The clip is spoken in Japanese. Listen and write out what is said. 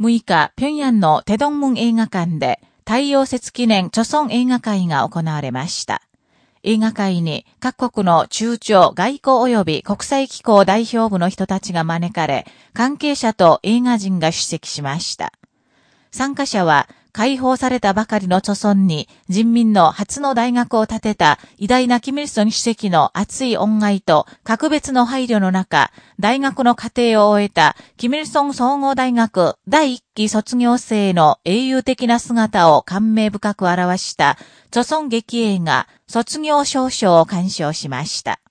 6日、平壌のテドンムン映画館で太陽節記念著村映画会が行われました。映画会に各国の中朝外交及び国際機構代表部の人たちが招かれ、関係者と映画人が出席しました。参加者は解放されたばかりの著村に人民の初の大学を建てた偉大なキム・ルソン主席の熱い恩愛と格別の配慮の中、大学の課程を終えたキム・ルソン総合大学第一期卒業生の英雄的な姿を感銘深く表した著村劇映画卒業証書を鑑賞しました。